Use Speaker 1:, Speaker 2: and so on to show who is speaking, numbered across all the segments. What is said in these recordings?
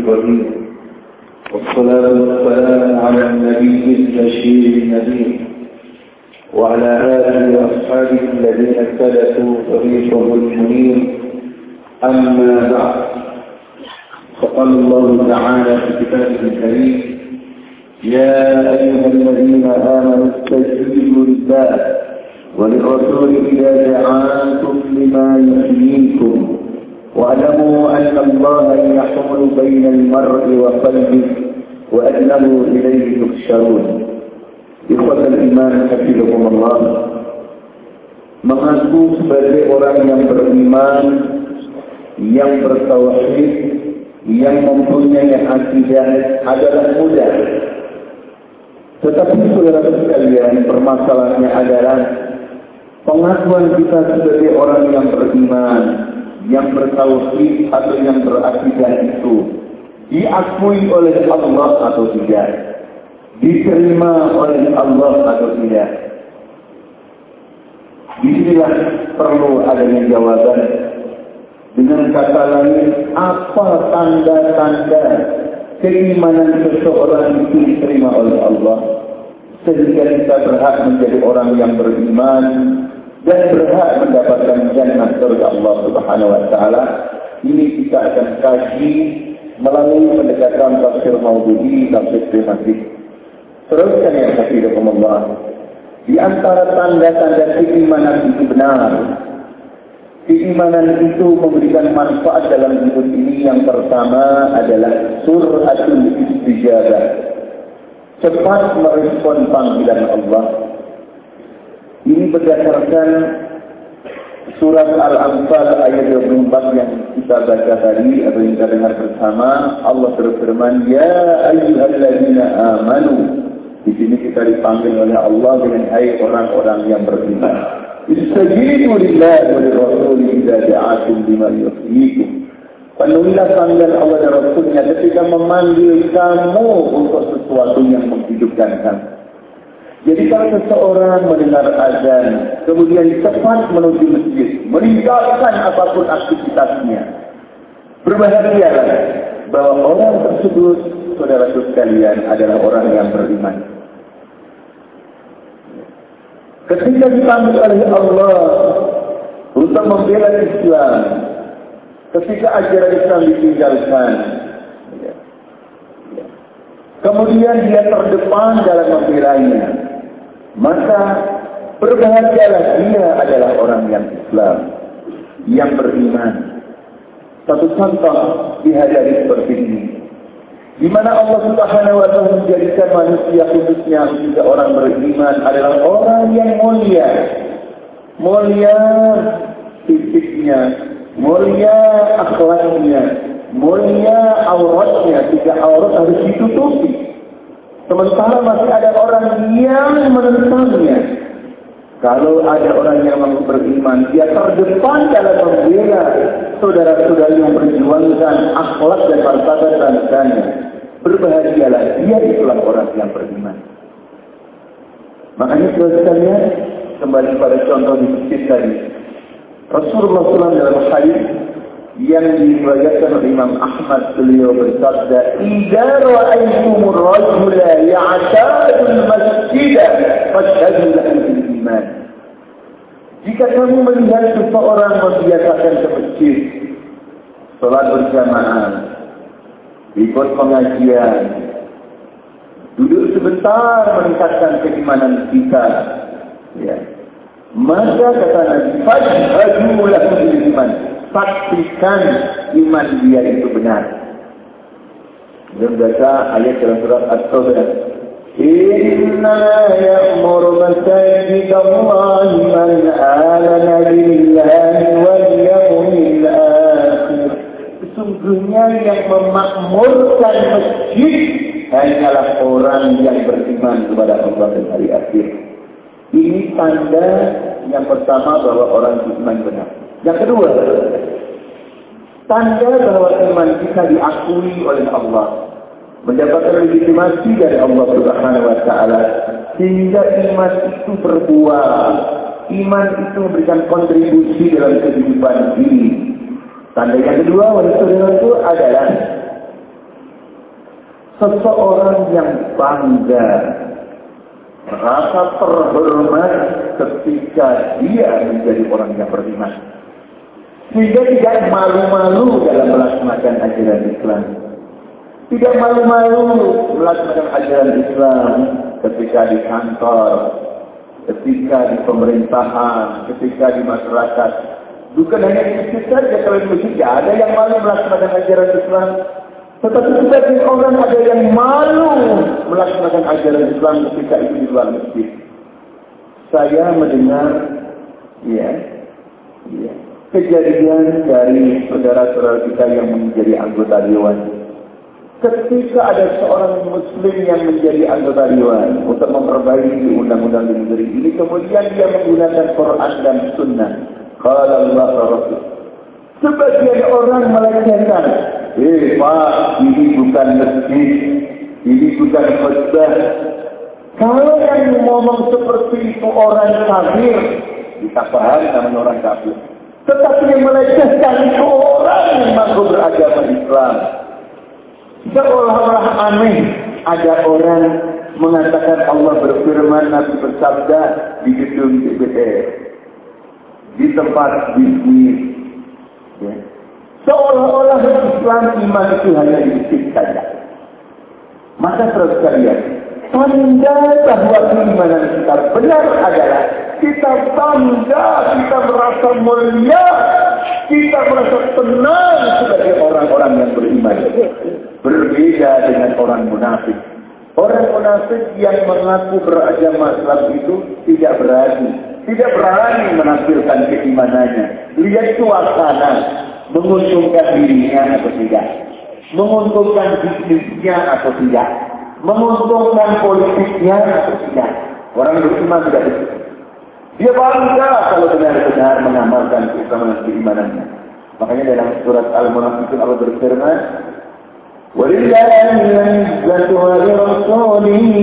Speaker 1: الرحيم والصلاة والسلام على النبي البشير النذير. وعلى آله وأصحابه الذين اهتدوا طريقه المنير. أما بعد فقال الله تعالى في كتابه الكريم يا أيها الذين آمنوا استجيبوا لله وللرسول إذا دعاكم لما يحييكم. واعلموا أن الله يحول بين المرء وقلبه وأنه إليه تحشرون إخوة الإيمان حفظكم الله mengaku sebagai orang yang beriman, yang bertauhid, yang mempunyai akidah adalah mudah. Tetapi saudara sekalian, permasalahannya adalah pengakuan kita sebagai orang yang beriman, yang bertauhid atau yang berakidah itu diakui oleh Allah atau tidak, diterima oleh Allah atau tidak. Di sinilah perlu adanya jawaban. Dengan kata lain, apa tanda-tanda keimanan seseorang itu diterima oleh Allah? Sehingga kita berhak menjadi orang yang beriman dan berhak mendapatkan jannah surga Allah Subhanahu wa taala. Ini kita akan kaji melalui pendekatan tafsir maududi, tafsir tematik. Teruskan yang Allah. Di antara tanda-tanda keimanan itu benar. Keimanan itu memberikan manfaat dalam hidup ini. Yang pertama adalah suratul istijabah. Cepat merespon panggilan Allah ini berdasarkan surat Al-Anfal ayat 24 yang kita baca tadi atau yang kita dengar bersama. Allah berfirman, Ya ayyuhalladzina amanu. Di sini kita dipanggil oleh Allah dengan hai orang-orang yang beriman. Istajibu lillahi wa lirrasuli idza da'akum lima yuhyikum. Penuhilah panggilan Allah dan Rasulnya ketika memanggil kamu untuk sesuatu yang menghidupkan kamu. Jadi kalau seseorang mendengar azan, kemudian cepat menuju masjid, meninggalkan apa pun aktivitasnya, berbahagialah bahwa orang tersebut, saudara sekalian, adalah orang yang beriman. Ketika dipanggil oleh Allah untuk membela Islam, ketika ajaran Islam ditinggalkan, kemudian dia terdepan dalam membelanya, maka berbahagialah dia adalah orang yang Islam, yang beriman. Satu contoh di seperti ini. Di mana Allah Subhanahu wa taala menjadikan manusia khususnya juga orang beriman adalah orang yang mulia. Mulia fisiknya, mulia akhlaknya, mulia auratnya, tiga aurat harus ditutupi. Sementara masih ada orang yang menentangnya. Kalau ada orang yang beriman, dia terdepan dalam membela saudara-saudara yang berjuangkan akhlak dan martabat bangsanya. Berbahagialah, dia itulah orang yang beriman. Makanya sekalian, kembali pada contoh di sisi tadi. Rasulullah SAW dalam hadis yang diriwayatkan oleh Imam Ahmad beliau bersabda "Idza ra'aytumur rajula ya'tadul masjid fashhadu lahu iman." Jika kamu melihat seseorang membiasakan ke masjid, sholat berjamaah, ikut pengajian, duduk sebentar meningkatkan keimanan kita, ya. Maka kata Nabi, "Fashhadu lahu iman." Pastikan iman dia itu benar. Dan baca ayat dalam surat At-Taubah. Inna ya'mur masajid Allah man amana billahi wal yawmil akhir. Sesungguhnya yang memakmurkan masjid hanyalah orang yang beriman kepada Allah dan hari akhir. Ini tanda yang pertama bahwa orang beriman benar. Yang kedua, tanda bahwa iman kita diakui oleh Allah, mendapatkan legitimasi dari Allah Subhanahu wa taala sehingga iman itu berbuah. Iman itu memberikan kontribusi dalam kehidupan ini. Tanda yang kedua wanita itu adalah Seseorang yang bangga, rasa terhormat ketika dia menjadi orang yang beriman. Sehingga tidak malu-malu dalam melaksanakan ajaran Islam. Tidak malu-malu melaksanakan ajaran Islam ketika di kantor, ketika di pemerintahan, ketika di masyarakat. Bukan hanya di masjid saja, kalau di masjid ada yang malu melaksanakan ajaran Islam. Tetapi sebagian orang ada yang malu melaksanakan ajaran Islam ketika itu di luar masjid. Saya mendengar, ya, ya, kejadian dari saudara-saudara kita yang menjadi anggota Dewan. Ketika ada seorang Muslim yang menjadi anggota Dewan untuk memperbaiki undang-undang di negeri ini, kemudian dia menggunakan Quran dan Sunnah. Kalau Allah. Sebagian orang melecehkan, Eh Pak, ini bukan masjid, ini bukan khutbah. Kalau yang ngomong seperti itu orang kafir, kita paham namanya orang kafir. Tetapi yang melecehkan orang yang mampu beragama Islam. Seolah-olah aneh ada orang mengatakan Allah berfirman Nabi bersabda di gedung DPR. Di tempat bisnis. Ya. Seolah-olah Islam iman itu hanya di saja. Maka terus sekalian, tanda bahwa keimanan kita benar adalah kita bangga, kita merasa mulia, kita merasa tenang sebagai orang-orang yang beriman. Berbeda dengan orang munafik. Orang munafik yang mengaku beragama Islam itu tidak berani. Tidak berani menampilkan keimanannya. Lihat suasana menguntungkan dirinya atau tidak, menguntungkan bisnisnya atau tidak, menguntungkan politiknya atau tidak. Orang beriman tidak begitu. Dia bangga kalau benar-benar mengamalkan keimanan keimanannya. Makanya dalam surat Al-Munafiqun Allah berfirman, وَلِلَّهِ الْعِزَّةُ وَلِرَسُولِهِ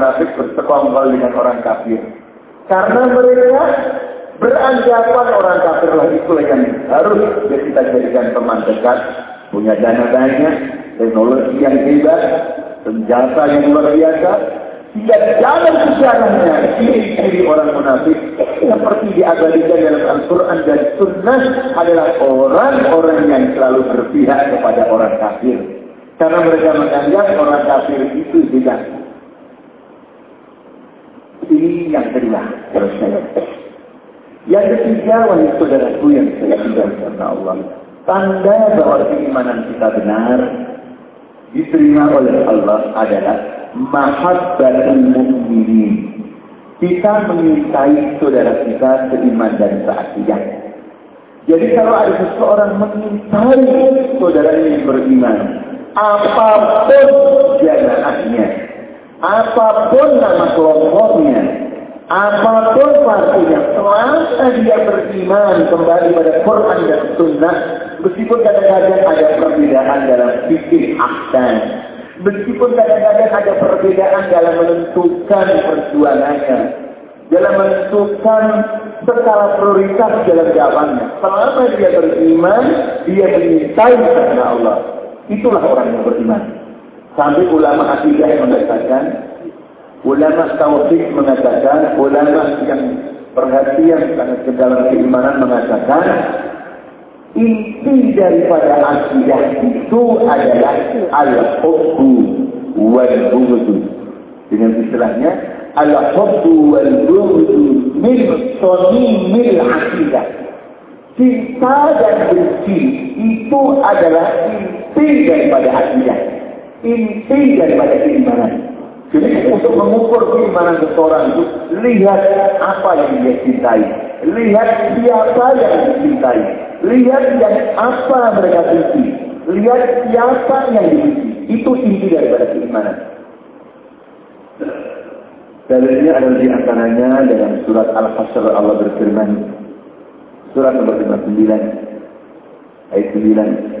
Speaker 1: munafik bersekongkol dengan orang kafir. Karena mereka beranggapan orang kafir lah itulah yang harus kita jadikan teman dekat, punya dana banyak, teknologi yang hebat, senjata yang luar biasa, tidak dalam sejarahnya ciri-ciri orang munafik seperti diabadikan dalam Al-Quran dan Sunnah adalah orang-orang yang selalu berpihak kepada orang kafir. Karena mereka menganggap orang kafir itu tidak. Ini yang kedua. Yang ketiga, wahai saudaraku yang saya cintai karena Allah. Tanda bahwa keimanan kita benar diterima oleh Allah adalah mahabbatul mu'minin. Kita mencintai saudara kita seiman dan seakidah. Jadi kalau ada seseorang mencintai saudara yang beriman, apa pun jamaahnya, apa pun nama kelompoknya, apa pun partinya, selama dia beriman kembali pada Quran dan Sunnah, Meskipun kadang-kadang ada perbedaan dalam fikih ahsan. Meskipun kadang-kadang ada perbedaan dalam menentukan perjuangannya. Dalam menentukan skala prioritas dalam jawabannya. Selama dia beriman, dia menyintai karena Allah. Itulah orang yang beriman. Sampai ulama akidah mengatakan, ulama tauhid mengatakan, ulama yang perhatian sangat ke dalam keimanan mengatakan, Inti daripada akidah itu adalah al-hubbu wal bughdu. Dengan istilahnya al-hubbu wal bughdu min sonimil akidah. Cinta dan benci itu adalah inti daripada akidah. Inti daripada keimanan. Jadi untuk mengukur keimanan seseorang itu, lihat apa yang dia cintai. Lihat siapa yang dicintai. Lihat yang apa mereka benci. Lihat siapa yang dibenci. Itu inti daripada keimanan. Dalilnya adalah di antaranya dalam surat Al-Hasr Allah berfirman. Surat nomor 59 ayat 9.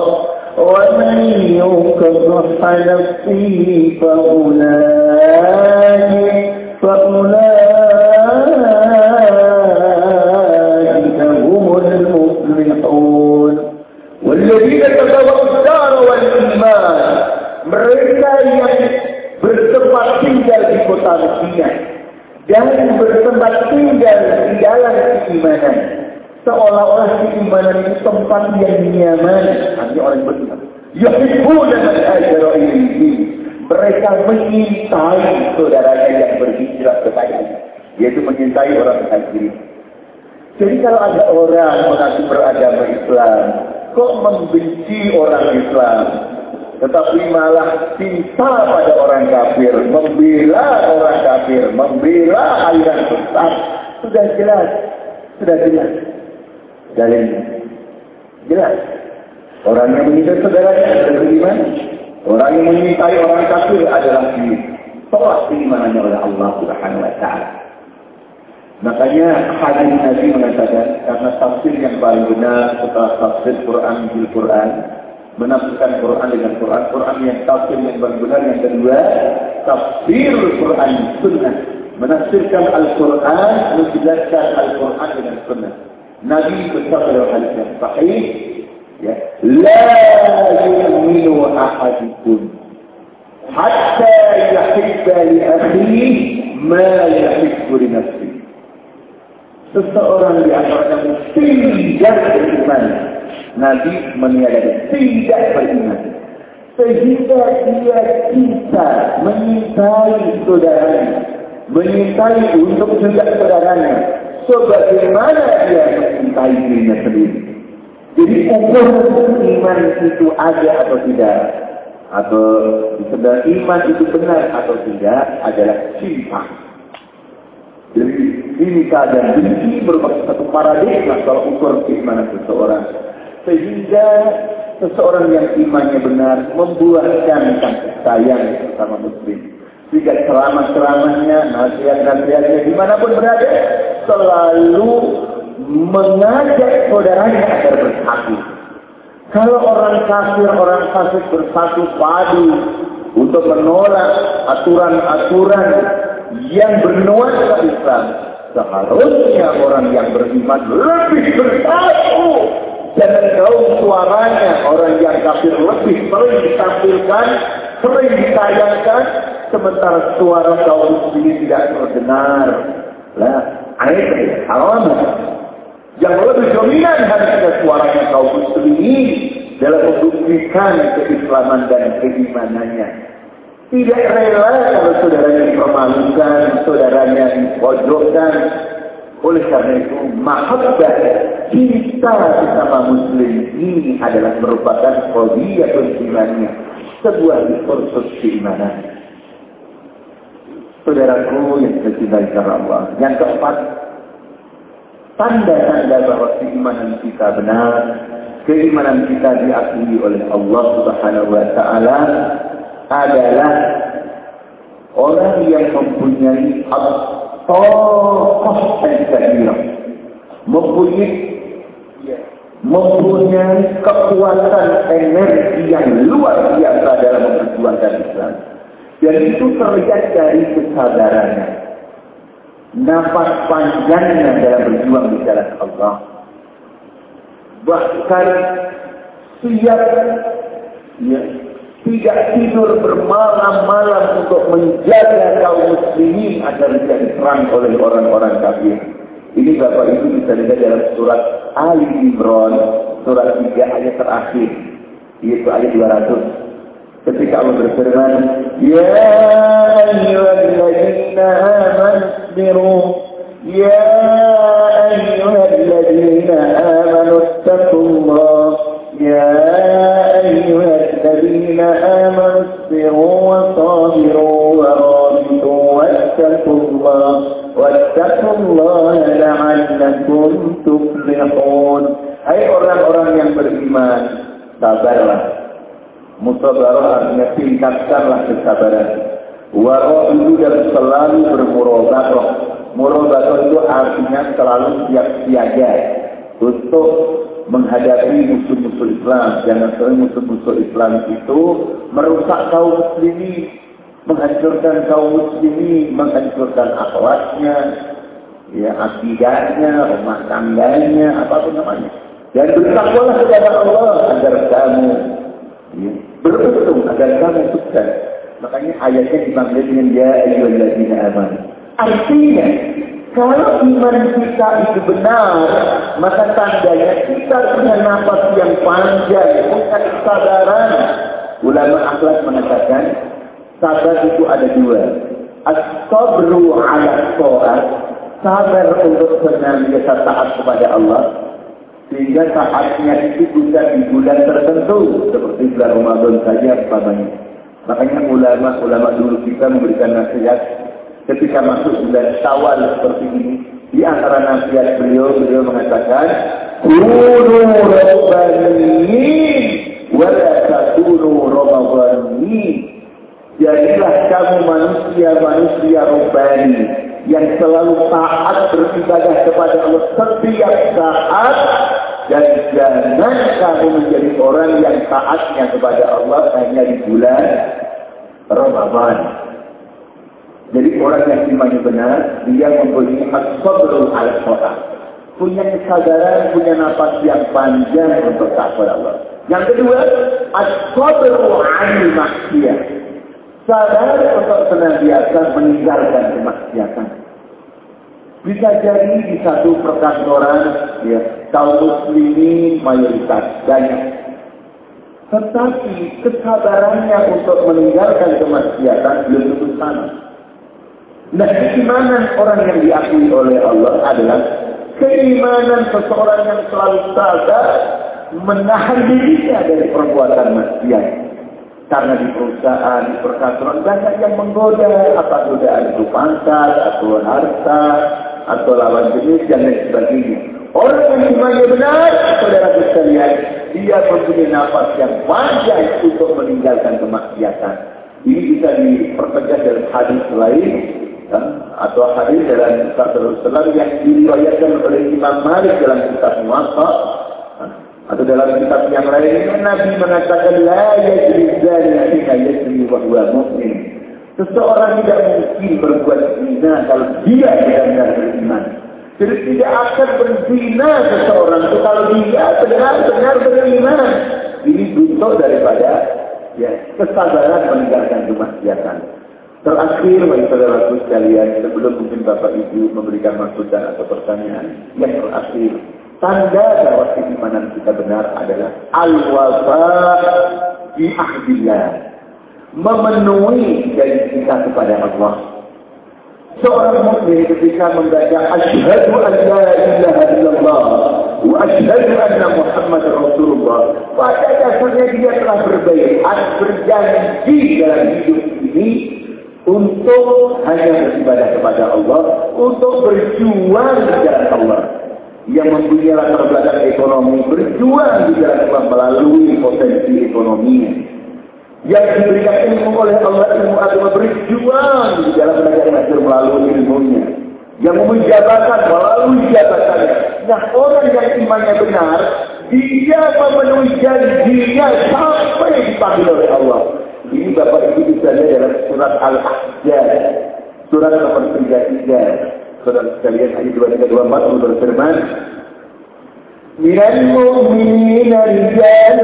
Speaker 1: ومن يوق شح نفسه فأولئك فأولئك هم المفلحون والذين تبوأوا الدار والإيمان mereka yang bertempat tinggal di kota Medina dan bertempat tinggal di dalam keimanan seolah-olah keimanan itu tempat yang nyaman. Hanya orang beriman yuhibbuna man ajra ilaihi mereka menyintai saudaranya yang berhijrah kepadanya yaitu menyintai orang muhajirin jadi kalau ada orang mengaku beragama Islam kok membenci orang Islam? Tetapi malah cinta pada orang kafir, membela orang kafir, membela aliran sesat, sudah jelas, sudah jelas dalilnya. Jelas. Orang yang menyintai saudaranya adalah beriman. Orang yang menyintai orang kafir adalah ditolak keimanannya oleh Allah Subhanahu wa taala. Makanya hadis Nabi mengatakan karena tafsir yang paling benar setelah tafsir Quran bil Quran menafsirkan Quran dengan Quran, Quran yang tafsir yang paling benar yang kedua tafsir Quran sunnah menafsirkan Al-Quran menjelaskan Al-Quran dengan sunnah. Nabi bersabda dalam hadis yang sahih, ya, la yu'minu ahadukum hatta yahibba li akhihi ma yahibbu li nafsihi. Seseorang di antara tidak beriman. Nabi meniadakan tidak beriman. Sehingga dia cinta menyintai saudaranya. Menyintai untuk juga saudaranya sebagaimana dia mencintai dirinya sendiri. Jadi ukur iman itu ada atau tidak, atau sebenarnya iman itu benar atau tidak adalah cinta. Jadi ini keadaan benci merupakan satu paradigma kalau ukur keimanan seseorang. Sehingga seseorang yang imannya benar membuahkan kasih sayang bersama muslim. Jika ceramah-ceramahnya, nasihat-nasihatnya di mana pun berada, selalu mengajak saudaranya agar bersatu. Kalau orang kafir, orang fasik bersatu padu untuk menolak aturan-aturan yang bernuansa Islam, seharusnya orang yang beriman lebih bersatu. Jangan jauh suaranya orang yang kafir lebih sering ditampilkan, sering ditayangkan, sementara suara kaum muslimin tidak terdengar. Lah, ayat haram. Yang lebih dominan harusnya suaranya kaum muslimin dalam membuktikan keislaman dan keimanannya. Tidak rela kalau saudaranya dipermalukan, saudaranya dipojokkan. Oleh karena itu, mahabbah cinta sesama muslim ini adalah merupakan kodiatul imannya. Sebuah diskursus keimanan. Saudaraku yang dicintai karena Allah. Yang keempat, tanda-tanda bahwa keimanan kita benar, keimanan kita diakui oleh Allah Subhanahu wa taala adalah orang yang mempunyai tokoh dan mempunyai mempunyai kekuatan energi yang luar biasa dalam memperjuangkan Islam. Dan itu terlihat dari kesadarannya. Nafas panjangnya dalam berjuang di jalan Allah. Bahkan siap ya, tidak tidur bermalam-malam untuk menjaga kaum muslimin agar tidak diserang oleh orang-orang kafir. Ini Bapak Ibu bisa lihat dalam surat Ali Imran, surat 3 ayat terakhir, yaitu ayat 200 ketika Allah berfirman ya ayyuhalladzina amanu biru ya ayyuhalladzina amanu taqullah ya ayyuhalladzina amanu biru wa sabiru wa rabitu wattaqullah wattaqullah Allah la'allakum tuflihun. Hai orang-orang yang beriman sabarlah. Musabarah artinya tingkatkanlah kesabaran. Waro itu dan selalu bermurobato. Murobato itu artinya selalu siap siaga untuk menghadapi musuh-musuh Islam. Jangan sampai musuh-musuh Islam itu merusak kaum muslimin, menghancurkan kaum muslimin, menghancurkan akhlaknya, ya akidahnya, rumah tangganya, apa pun namanya. Dan bertakwalah kepada Allah agar kamu beruntung, agar kamu sukses. Makanya ayatnya dipanggil dengan ya ayyuhalladzina amanu. Artinya kalau iman kita itu benar, maka tandanya kita punya nafas yang panjang, punya kesabaran. Ulama akhlak mengatakan, sabar itu ada dua. As-sabru ala ta'at, sabar untuk senantiasa taat kepada Allah, sehingga saatnya itu bisa di bulan tertentu, seperti bulan Ramadan saja, Makanya ulama-ulama dulu kita memberikan nasihat ketika masuk bulan Syawal seperti ini, di antara nasihat beliau, beliau mengatakan, Kunu Rabbaniin, wala takunu Ramadhanin. Jadilah kamu manusia-manusia Rabbani yang selalu taat beribadah kepada Allah setiap saat dan jangan kamu menjadi orang yang taatnya kepada Allah hanya di bulan Ramadan. Jadi orang yang imannya benar, dia mempunyai as-sabrul ala Punya kesadaran, punya nafas yang panjang untuk takut Allah. Yang kedua, anil maksiat. Sadar untuk senantiasa meninggalkan kemaksiatan. Bisa jadi di satu perkantoran, ya, kaum muslimin mayoritas banyak. Tetapi kesabarannya untuk meninggalkan kemaksiatan belum tentu sama. Nah, keimanan orang yang diakui oleh Allah adalah keimanan seseorang yang selalu sadar menahan dirinya dari perbuatan maksiat. Karena di perusahaan, di perkantoran banyak yang menggoda, apa godaan itu pangkat, atau harta, atau lawan jenis, dan lain sebagainya. Orang yang imannya benar, saudara sekalian, dia mempunyai nafas yang panjang untuk meninggalkan kemaksiatan. Ini bisa dipertegas dalam hadis lain atau hadis dalam Rasulullah yang diriwayatkan oleh Imam Malik dalam kitab Muwatta atau dalam kitab yang lain Nabi mengatakan la yajri yajri wa huwa mu'min. Seseorang tidak mungkin berbuat zina kalau dia benar-benar beriman. Jadi tidak akan berzina seseorang itu kalau dia benar-benar beriman. Ini bentuk daripada ya kesabaran meninggalkan kemaksiatan. Terakhir, bagi saudaraku sekalian, sebelum mungkin Bapak Ibu memberikan masukan atau pertanyaan, yang terakhir, tanda bahwa keimanan kita benar adalah al-wafa di ahdillah. Memenuhi janji kita kepada Allah. Seorang mukmin ketika membaca asyhadu an la ilaha illallah wa asyhadu anna Muhammad Rasulullah, pada dasarnya dia telah berbaikat berjanji dalam hidup ini untuk hanya beribadah kepada Allah, untuk berjuang di jalan Allah. Yang mempunyai latar belakang ekonomi, berjuang di jalan Allah melalui potensi ekonominya. Yang diberikan ilmu oleh Allah, ilmu agama berjuang di jalan belajar mengajar melalui ilmunya. Yang mempunyai melalui jabatannya. Nah orang yang imannya benar, dia memenuhi janjinya sampai dipanggil oleh Allah. Ini Bapak Ibu bisa dalam surat Al-Ahzab. Surat nomor 33. Surat sekalian ayat 23 24 Allah berfirman, من المؤمنين رجال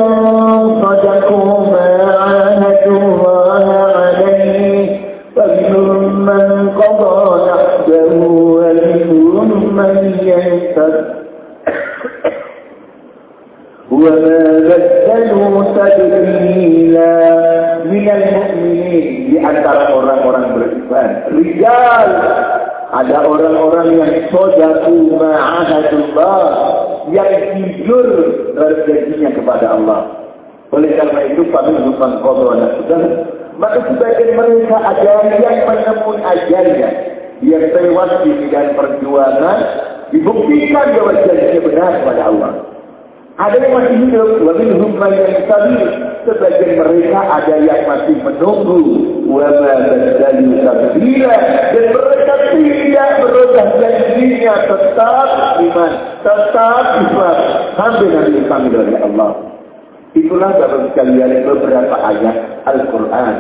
Speaker 1: صدقوا ما عاهدوا الله عليه فمنهم من قضى نحبه ومنهم من ينتظر وما بدلوا تبديلا minal mu'minin di antara orang-orang beriman. Rijal Ada orang-orang yang sodaku ma'ahadullah yang jujur berjanjinya kepada Allah. Oleh karena itu, kami hukuman kodoh anak. Maka sebagian mereka ada yang menemui ajalnya. Yang tewas di bidang perjuangan. Dibuktikan bahwa janjinya benar kepada Allah. Ada yang masih hidup, wabil hukum yang sabi. Sebagian mereka ada yang masih menunggu. Wama badalu tabdila. Dan mereka tidak berubah janjinya. Tetap iman. Tetap Islam. Sampai nanti kami dari Allah. Itulah bapak sekalian beberapa ayat Al-Quran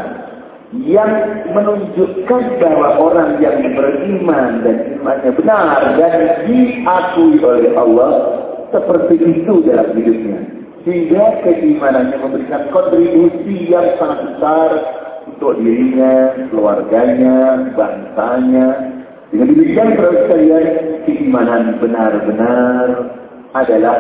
Speaker 1: yang menunjukkan bahwa orang yang beriman dan imannya benar dan diakui oleh Allah seperti itu dalam hidupnya. Sehingga keimanannya memberikan kontribusi yang sangat besar untuk dirinya, keluarganya, bangsanya. Dengan demikian, terus sekalian, keimanan benar-benar adalah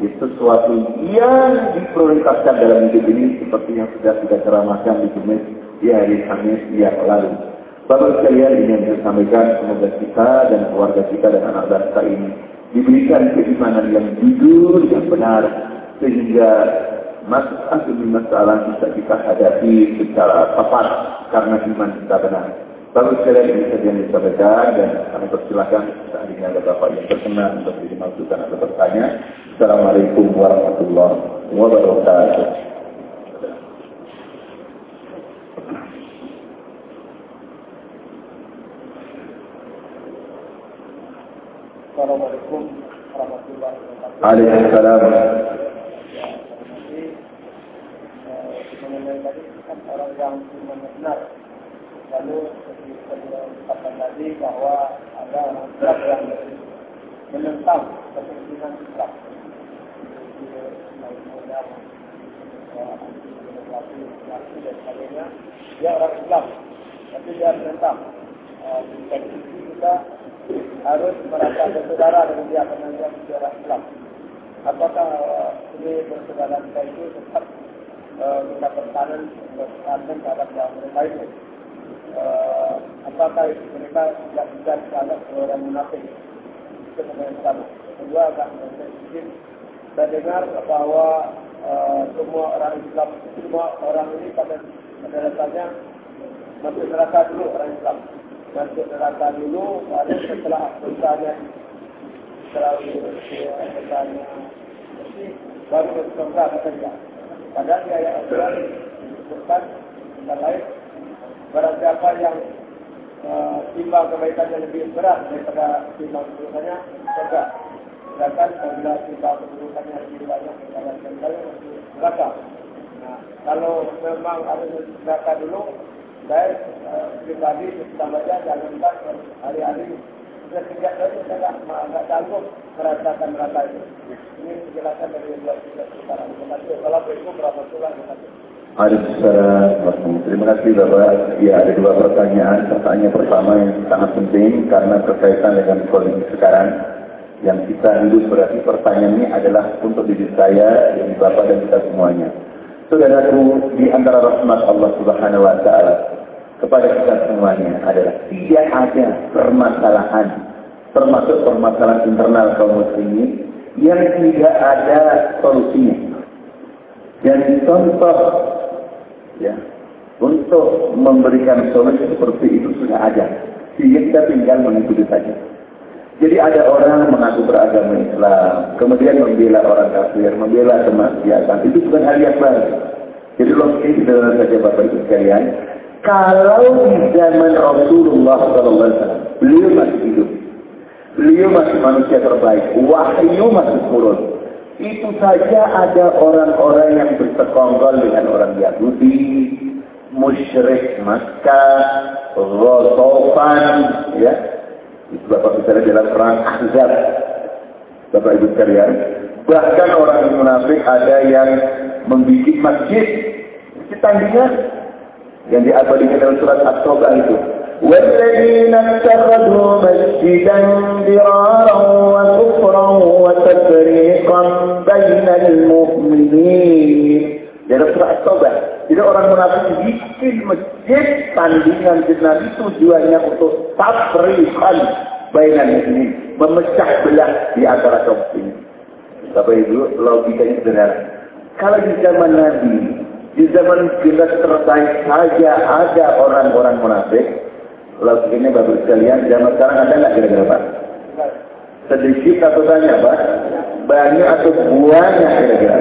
Speaker 1: sesuatu yang diprioritaskan dalam hidup ini seperti yang sudah kita ceramahkan di Jumat di hari Kamis yang lalu. Bapak sekalian ini yang saya sampaikan semoga kita dan keluarga kita dan anak bangsa ini diberikan keimanan yang jujur yang benar sehingga masalah demi masalah bisa kita hadapi secara tepat karena iman kita benar. Baru sekalian ini saja yang disampaikan dan kami persilakan saat ini ada Bapak yang berkenan untuk dimaksudkan atau bertanya. Assalamualaikum warahmatullahi wabarakatuh.
Speaker 2: Assalamualaikum warahmatullahi wabarakatuh.
Speaker 1: Waalaikumsalam.
Speaker 2: Ya, jadi eh, mengenai tadi kan orang yang iman benar. Lalu seperti dikatakan tadi bahwa ada orang Islam yang menentang kepentingan Islam. dan sebagainya. Dia orang Islam, tapi dia menentang. Sisi kita harus merasa bersaudara dengan dia karena dia Islam. Apakah ini bersaudara kita itu tetap kita pertahanan pertahanan terhadap yang itu? Apakah mereka tidak bisa dianggap orang munafik? Itu yang pertama. Kedua, agak sedikit saya dengar bahwa semua orang Islam, semua orang ini pada pada dasarnya masuk neraka dulu orang Islam masuk neraka dulu baru setelah dosanya setelah dosanya baru surga saja. Padahal di ayat Al-Quran disebutkan dan lain barang siapa yang uh, kebaikannya lebih berat daripada timbang keburukannya surga. Sedangkan apabila timbang keburukannya lebih banyak daripada masuk neraka. Nah, kalau memang harus neraka dulu, saya pribadi kita baca lupa hari-hari sejak dari saya nggak sanggup merasakan neraka itu. Ini penjelasan dari dua tiga sekarang. Assalamualaikum warahmatullahi wabarakatuh.
Speaker 1: Waalaikumsalam. Terima kasih Bapak. Ya ada dua pertanyaan. Pertanyaan pertama yang sangat penting karena berkaitan dengan kondisi sekarang yang kita hidup berarti pertanyaan ini adalah untuk diri saya, yang Bapak dan kita semuanya. Saudaraku, di antara rahmat Allah Subhanahu wa taala kepada kita semuanya adalah tidak ada permasalahan termasuk permasalahan internal kaum muslimin yang tidak ada solusinya. Dan contoh ya untuk memberikan solusi seperti itu sudah ada. Sehingga kita tinggal mengikuti saja. Jadi ada orang mengaku beragama Islam, kemudian membela orang kafir, membela kemaksiatan. Itu bukan hal yang baru. Jadi logika itu saja Bapak Ibu sekalian. Kalau di zaman Rasulullah SAW, beliau masih hidup. Beliau masih manusia terbaik. Wahyu masih turun. Itu saja ada orang-orang yang bersekongkol dengan orang Yahudi, musyrik Makkah, Rotofan, ya, itu Bapak bicara dalam perang Ahzab. Bapak Ibu sekalian. Bahkan orang munafik ada yang membuat masjid. Tandingan yang diabadikan dalam surat At-Taubah itu. والذين اتخذوا مسجدا ضرارا وكفرا وتفريقا بين المؤمنين dalam surat At-Taubah Jadi orang munafik bikin masjid tandingan Nabi tujuannya untuk tabrikan bainan ini, memecah belah di antara kaum muslimin. Bapak Ibu, logika ini benar. Kalau di zaman Nabi, di zaman kita terbaik saja ada orang-orang munafik, logikanya bagus sekalian, zaman sekarang ada nggak kira-kira Pak? Sedikit atau banyak Pak? Banyak atau banyak kira-kira?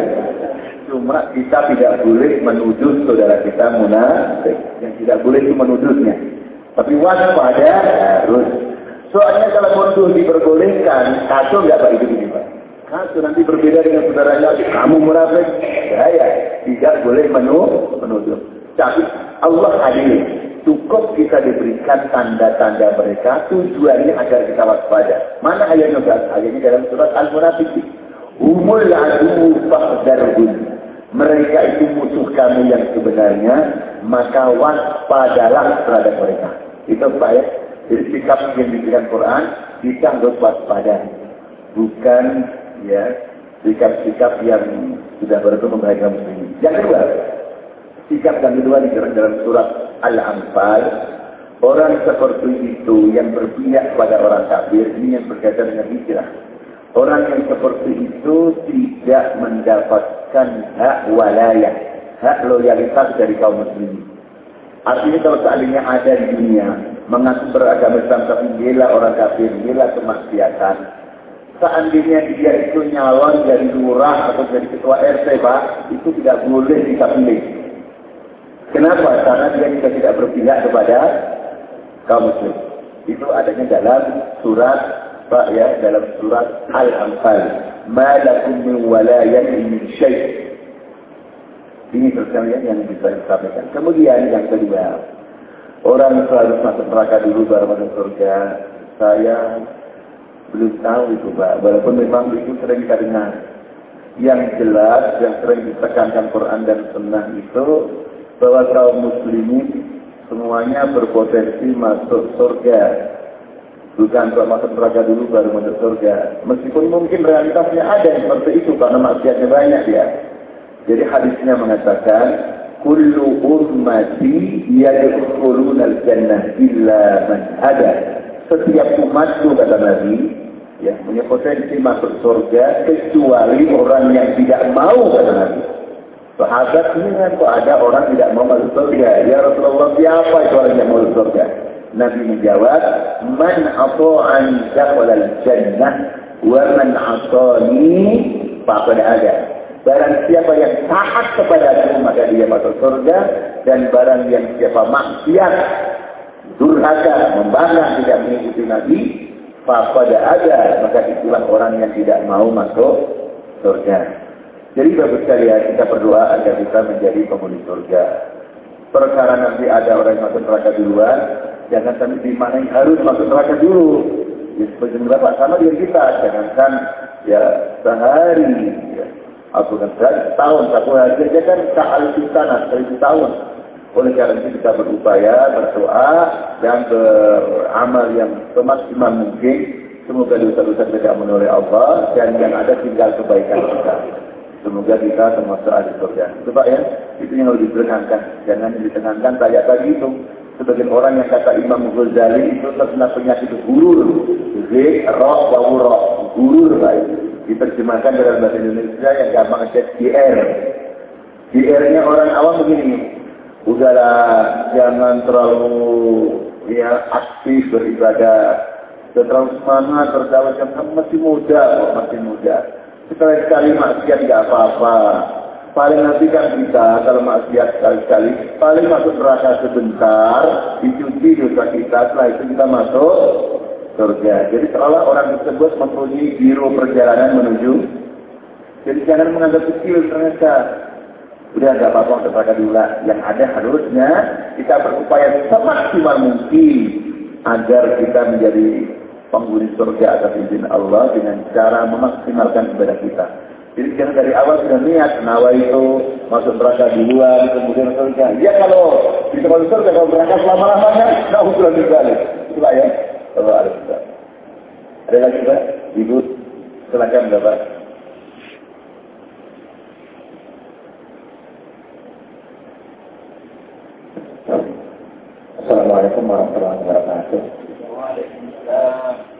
Speaker 1: Cuma kita tidak boleh menuduh saudara kita munafik. Yang tidak boleh itu menuduhnya. Tapi waspada harus. Soalnya kalau menuduh diperbolehkan, kacau nggak Pak hidup Kacau nanti berbeda dengan saudaranya, kamu munafik. Saya tidak boleh menuduh. Tapi Allah adil. Cukup kita diberikan tanda-tanda mereka, tujuannya agar kita waspada. Mana ayatnya Ayatnya dalam surat Al-Munafiqin. Umul adu fahdarhun mereka itu musuh kami yang sebenarnya, maka waspadalah terhadap mereka. Itu ya. Jadi sikap yang diberikan Quran, kita harus waspada. Bukan ya sikap-sikap yang sudah berarti membahayakan muslimin. Yang kedua, sikap yang kedua dijelaskan dalam surat Al-Anfal. Orang seperti itu yang berpihak kepada orang kafir, ini yang berkaitan dengan hijrah Orang yang seperti itu tidak mendapatkan hak walayah, hak loyalitas dari kaum muslimin. Artinya kalau seandainya ada di dunia mengaku beragama Islam tapi bela orang kafir, bela kemaksiatan, seandainya dia itu nyalon dari lurah atau jadi ketua RT, Pak, itu tidak boleh dipilih. Kenapa? Karena dia juga tidak berpihak kepada kaum muslim. Itu adanya dalam surat Pak ya dalam surat Al-Anfal. Ma lakum min walayatin min. Ini perkalian yang bisa disampaikan. Kemudian yang kedua, orang harus masuk neraka dulu baru masuk surga. Saya belum tahu itu Pak. Walaupun memang itu sering kita dengar. Yang jelas, yang sering ditekankan Quran dan Sunnah itu bahwa kaum muslimin semuanya berpotensi masuk surga Bukan kalau masuk neraka dulu baru masuk surga. Meskipun mungkin realitasnya ada seperti itu karena maksiatnya banyak ya. Jadi hadisnya mengatakan, Kullu ummati yadkhuluna al-jannah illa man ada. Setiap umatku kata Nabi, ya punya potensi masuk surga kecuali orang yang tidak mau kata Nabi. Sahabat kan kok ada orang tidak mau masuk surga. Ya Rasulullah siapa itu orang yang mau masuk surga? Nabi menjawab, "Man ata'ani dakhala al-jannah wa man ata'ani faqad ada." Barang siapa yang taat kepada aku maka dia masuk surga dan barang yang siapa maksiat durhaka membangga tidak mengikuti Nabi faqad ada maka itulah orang yang tidak mau masuk surga. Jadi bagus sekalian kita berdoa agar kita menjadi penghuni surga. Perkara nanti ada orang yang masuk neraka duluan, Jangan sampai di mana yang harus masuk neraka dulu. Ya, seperti berapa sama dengan kita. Jangankan ya sehari. Ya. Aku kan setahun, satu hari aja kan sehari sana, sehari setahun. Oleh karena itu kita berupaya, berdoa, dan beramal yang semaksimal mungkin. Semoga dosa-dosa tidak menoleh Allah, dan yang ada tinggal kebaikan kita. Semoga kita termasuk ahli surga. Coba ya, itu yang harus ditenangkan. Jangan ditenangkan kayak tadi itu. Sebagian orang yang kata Imam Ghazali itu terkena penyakit gurur. Z, roh, bau roh. Gurur baik. Diterjemahkan dalam bahasa Indonesia yang gampang cek GR. GR-nya orang awam begini. Udahlah, jangan terlalu ya aktif beribadah. Dan terlalu semangat berdakwah kamu masih muda kok, masih muda. Sekali-sekali maksiat gak apa-apa. Paling nanti kan kita kalau maksiat sekali-kali paling masuk neraka sebentar dicuci dosa kita setelah itu kita masuk surga. Jadi seolah orang tersebut mempunyai biru perjalanan menuju. Jadi jangan menganggap kecil ternyata udah gak apa-apa neraka dulu yang ada harusnya kita berupaya semaksimal mungkin agar kita menjadi penghuni surga atas izin Allah dengan cara memaksimalkan ibadah kita. Jadi jangan dari awal sudah niat nawa itu masuk neraka duluan, kemudian surga. Ya kalau bisa masuk surga kalau berangkat selama lamanya, nah usulan dibalik. Itulah ya. Ada kita. Ada lagi Pak? Ibu, silakan Bapak.
Speaker 3: Warahmatullahi wabarakatuh.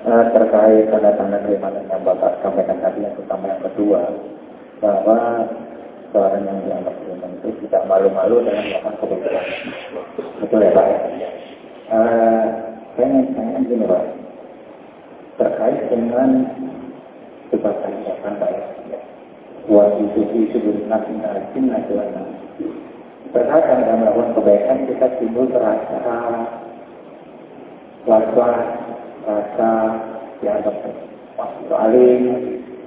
Speaker 3: Uh, terkait tanda-tanda keimanan yang Bapak sampaikan tadi yang pertama yang kedua bahwa seorang yang dianggap beriman itu tidak malu-malu dalam melakukan kebetulan. Betul ya Pak? Uh, saya ingin tanya gini Pak, terkait dengan sebagai ucapan Pak itu itu nasi nasi nasi terkait dengan melakukan kebaikan kita timbul terasa was-was rasa dianggap alim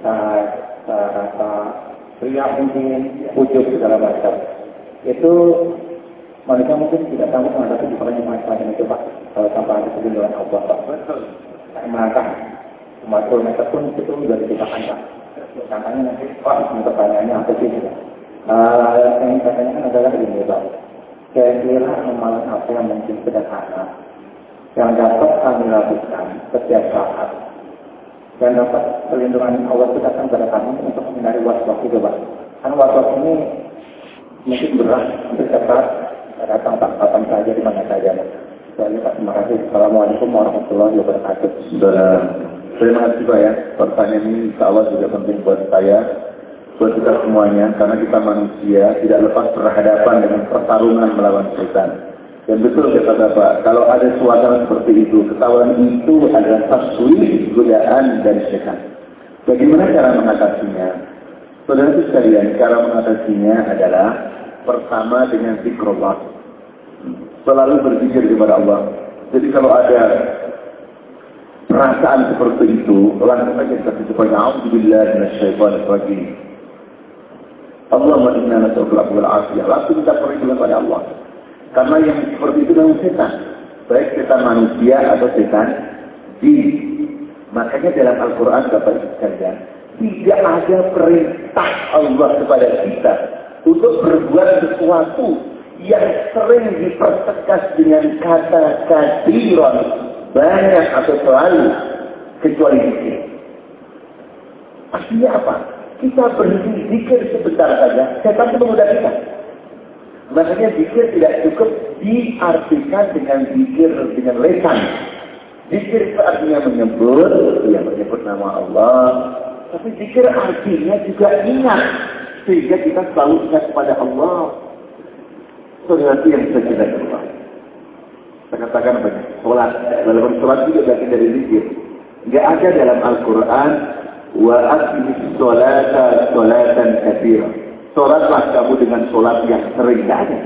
Speaker 3: rasa riak mungkin wujud segala macam. Itu manusia mungkin tidak tahu menghadapi di mana macam itu pak kalau tanpa ada perlindungan Allah pak. Maka Matul meter pun itu sudah dikatakan pak. Makanya nanti Pak pertanyaannya apa sih? Uh, yang saya tanyakan adalah ini Pak. Kira-kira amalan apa yang mungkin sederhana yang dapat kami lakukan setiap saat dan dapat perlindungan Allah kita kan pada kami untuk menghindari was-was itu Pak. Kan was-was ini mungkin berat saat datang tak kapan saja di mana saja. Terima kasih. Assalamualaikum warahmatullahi wabarakatuh.
Speaker 1: Terima kasih Pak ya. Pertanyaan ini insya Allah juga penting buat saya, buat kita semuanya, karena kita manusia tidak lepas berhadapan dengan pertarungan melawan setan. Dan betul kata Bapak, kalau ada suasana seperti itu, ketahuan itu adalah taswir, godaan, dan setan. Bagaimana cara mengatasinya? Saudara sekalian, cara mengatasinya adalah pertama dengan zikrullah. Selalu berpikir kepada Allah. Jadi kalau ada perasaan seperti itu, langsung saja kita ucapkan Alhamdulillah minasyaitonir rajim. Allahumma inna nas'aluka al afiyah. Langsung kita pergi kepada Allah. Karena yang seperti itu memang setan. Baik setan manusia atau setan di Makanya dalam Al-Quran Ibu sekalian, tidak ada perintah Allah kepada kita untuk berbuat sesuatu yang sering dipertegas dengan kata kadiron banyak atau selalu kecuali zikir. Artinya apa? Kita berhenti zikir sebentar saja, setan itu menggoda kita. Makanya zikir tidak cukup diartikan dengan zikir dengan lesan. Zikir itu artinya menyebut, ya menyebut nama Allah. Tapi zikir artinya juga ingat. Sehingga kita selalu ingat kepada Allah. Sesuatu yang kita Allah. Saya katakan apa? Sholat. Walaupun sholat juga bagian dari zikir. Tidak ada dalam Al-Quran wa aqimis sholata sholatan katsira. Sholatlah kamu dengan sholat yang sering. Ada.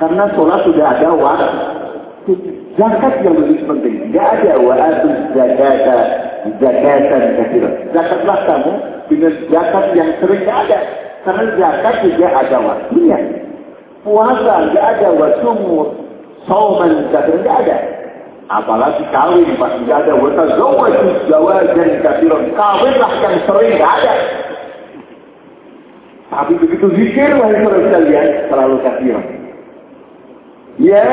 Speaker 1: Karena sholat sudah ada waktu. Zakat yang lebih penting. Tidak ada wa atus zakata zakatan katsira. Zakatlah kamu dengan zakat yang sering. Ada. Karena zakat juga ada waktunya. Puasa tidak ada wa sumur sauman kafir tidak ada. Apalagi kawin Pak tidak ada. Wata zawaju jawajan kafiran. Kawinlah yang sering tidak ada. Tapi begitu zikir wahai para sekalian selalu kafiran. Ya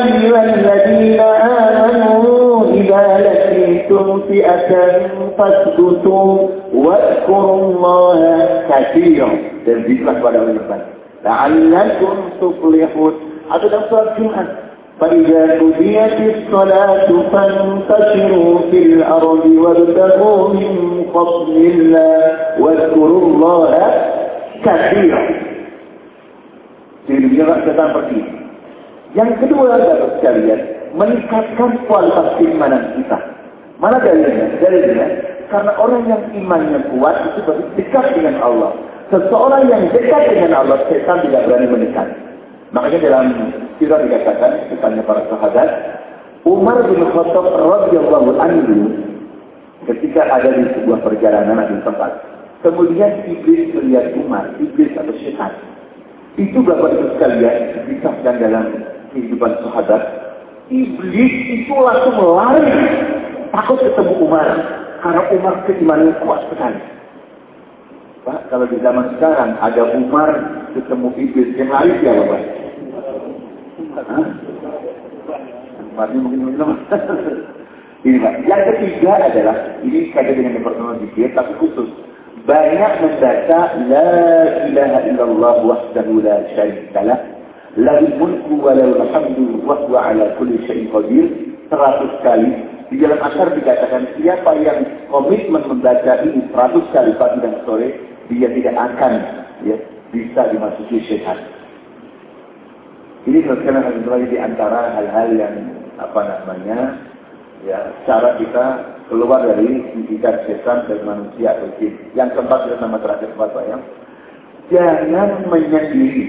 Speaker 1: ayyuhalladzina amanu idza laqitum fi'atan fasbutu wadhkurullaha katsiran dan zikirlah pada Allah. La'allakum tuflihun atau dalam surat Jumat. فإذا قضيت الصلاة فانتشروا في الأرض وابتغوا من فضل الله واذكروا الله كثيرا. Jadi setan pergi. Yang kedua adalah sekalian meningkatkan kualitas keimanan kita. Mana dalilnya? Dalilnya karena orang yang imannya kuat itu berarti dekat dengan Allah. Seseorang yang dekat dengan Allah, setan tidak berani mendekat. Makanya dalam sirah dikatakan, misalnya para sahabat, Umar bin Khattab radhiyallahu anhu ketika ada di sebuah perjalanan di tempat, kemudian iblis melihat Umar, iblis atau setan. Itu bapak ibu sekalian disahkan dalam kehidupan sahabat. Iblis itu langsung lari takut ketemu Umar karena Umar keimanannya kuat sekali. Pak, kalau di zaman sekarang ada Umar ketemu iblis yang lari siapa Pak? Mati mungkin minum. ini Pak. Yang ketiga adalah, ini kaitan dengan yang pertama zikir, tapi khusus. Banyak membaca La ilaha illallah wahdahu la syarikalah Lahul mulku wa lahul hamdu wa huwa ala kulli syai'in qadir. Seratus kali. Di dalam asar dikatakan siapa yang komitmen membaca ini seratus kali pagi dan sore, dia tidak akan ya, bisa dimasuki syaitan. Ini sekarang harus di antara hal-hal yang apa namanya ya cara kita keluar dari didikan setan dan manusia atau. Yang keempat adalah nama terakhir Pak ya. Jangan menyendiri.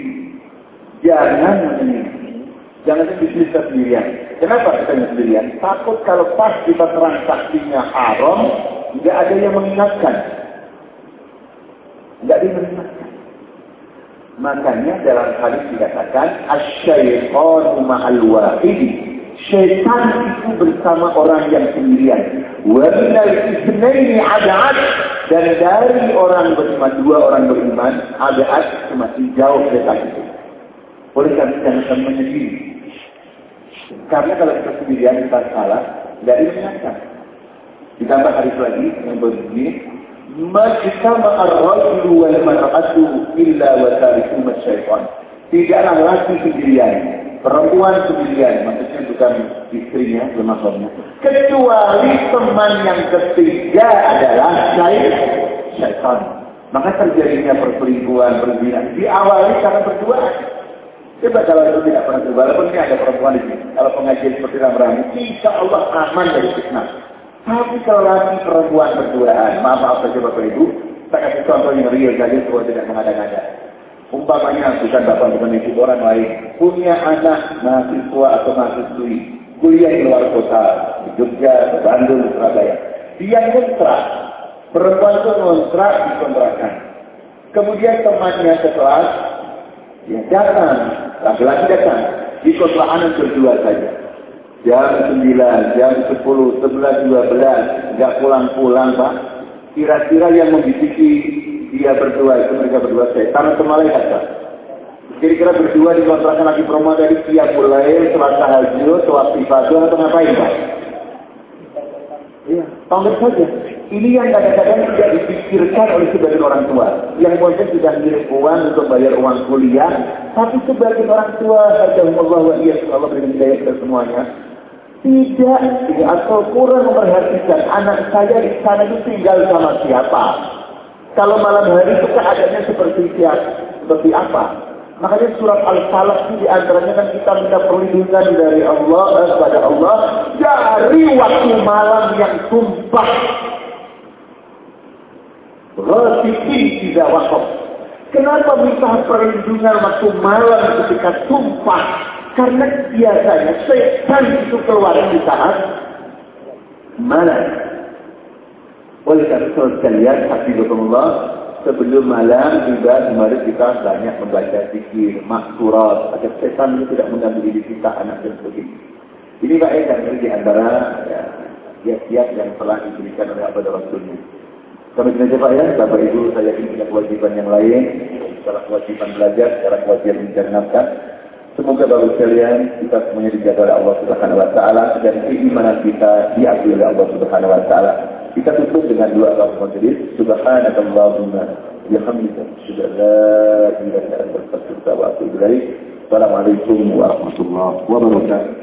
Speaker 1: Jangan menyendiri. Jangan bisnis sendirian. Kenapa kita sendirian? Takut kalau pas kita transaksinya haram, tidak ada yang mengingatkan. Yang mengingatkan. Makanya dalam hadis dikatakan asyaiqanu ma'al wahidi. Syaitan itu bersama orang yang sendirian. Wa minal isnaini ada'at dan dari orang beriman dua orang beriman ada'at semakin jauh setan itu. Oleh karena jangan menyendiri. Karena kalau kita sendirian kita salah, tidak diingatkan. Ditambah hadis lagi yang begini, Tidaklah laki sendirian, perempuan sendirian, maksudnya bukan istrinya, bermaksudnya. Kecuali teman yang ketiga adalah syaitan. Maka terjadinya perselingkuhan, perzinahan diawali karena berdua. Coba kalau itu tidak pernah coba, walaupun ini ada perempuan di sini. Kalau pengajian seperti ramai, insya Allah aman dari fitnah. Tapi kalau lagi perempuan berduaan, maaf maaf saja Bapak Ibu, saya kasih contoh yang real saja supaya tidak mengada-ngada. Umpamanya bukan bapak bukan ibu orang lain punya anak mahasiswa atau mahasiswi kuliah di luar kota di Jogja, Bandung, Surabaya. Dia kontrak, perempuan itu kontrak dikontrakan. Kemudian temannya sekelas, ya datang, laki-laki datang, di kontrakan berdua saja jam 9, jam 10, 11, 12, nggak pulang-pulang Pak. Kira-kira yang membisiki dia berdua itu mereka berdua setan atau malaikat Pak? Kira-kira berdua dikontrakan lagi promo dari tiap mulai selasa hajur, sholat ibadah atau ngapain Pak? Iya, tongkat saja. Ini yang kadang-kadang tidak dipikirkan oleh sebagian orang tua. Yang mungkin sudah ngirim uang untuk bayar uang kuliah, tapi sebagian orang tua, Allah wa iya, Allah berikan hidayah kita semuanya, tidak, atau kurang memperhatikan anak saya di sana itu tinggal sama siapa. Kalau malam hari itu keadaannya seperti siapa, seperti apa. Makanya surat Al-Falaq itu di antaranya kan kita minta perlindungan dari Allah eh, kepada Allah dari waktu malam yang tumpah. Rasipi tidak wakaf. Kenapa minta perlindungan waktu malam ketika tumpah? Karena biasanya setan itu keluar di saat malam. Oleh karena itu sekalian, Hafizullah, sebelum malam juga kemarin kita banyak membaca zikir, maksurat, agar setan itu tidak mengganggu diri kita, anak dan sebagainya. Ini Pak Eka di antara ya, kiat-kiat yang telah diberikan oleh Abad Rasulnya. Kami saja Pak ya, Bapak Ibu saya ini punya kewajiban yang lain, salah kewajiban belajar, salah kewajiban mencari nafkah. Semoga bagus sekalian kita semuanya dijaga oleh Allah Subhanahu wa taala dan keimanan kita diakui oleh Allah Subhanahu wa taala. Kita tutup dengan dua kalimat majelis. Subhanakallahumma bihamdika asyhadu an la ilaha illa. Assalamualaikum warahmatullahi wabarakatuh.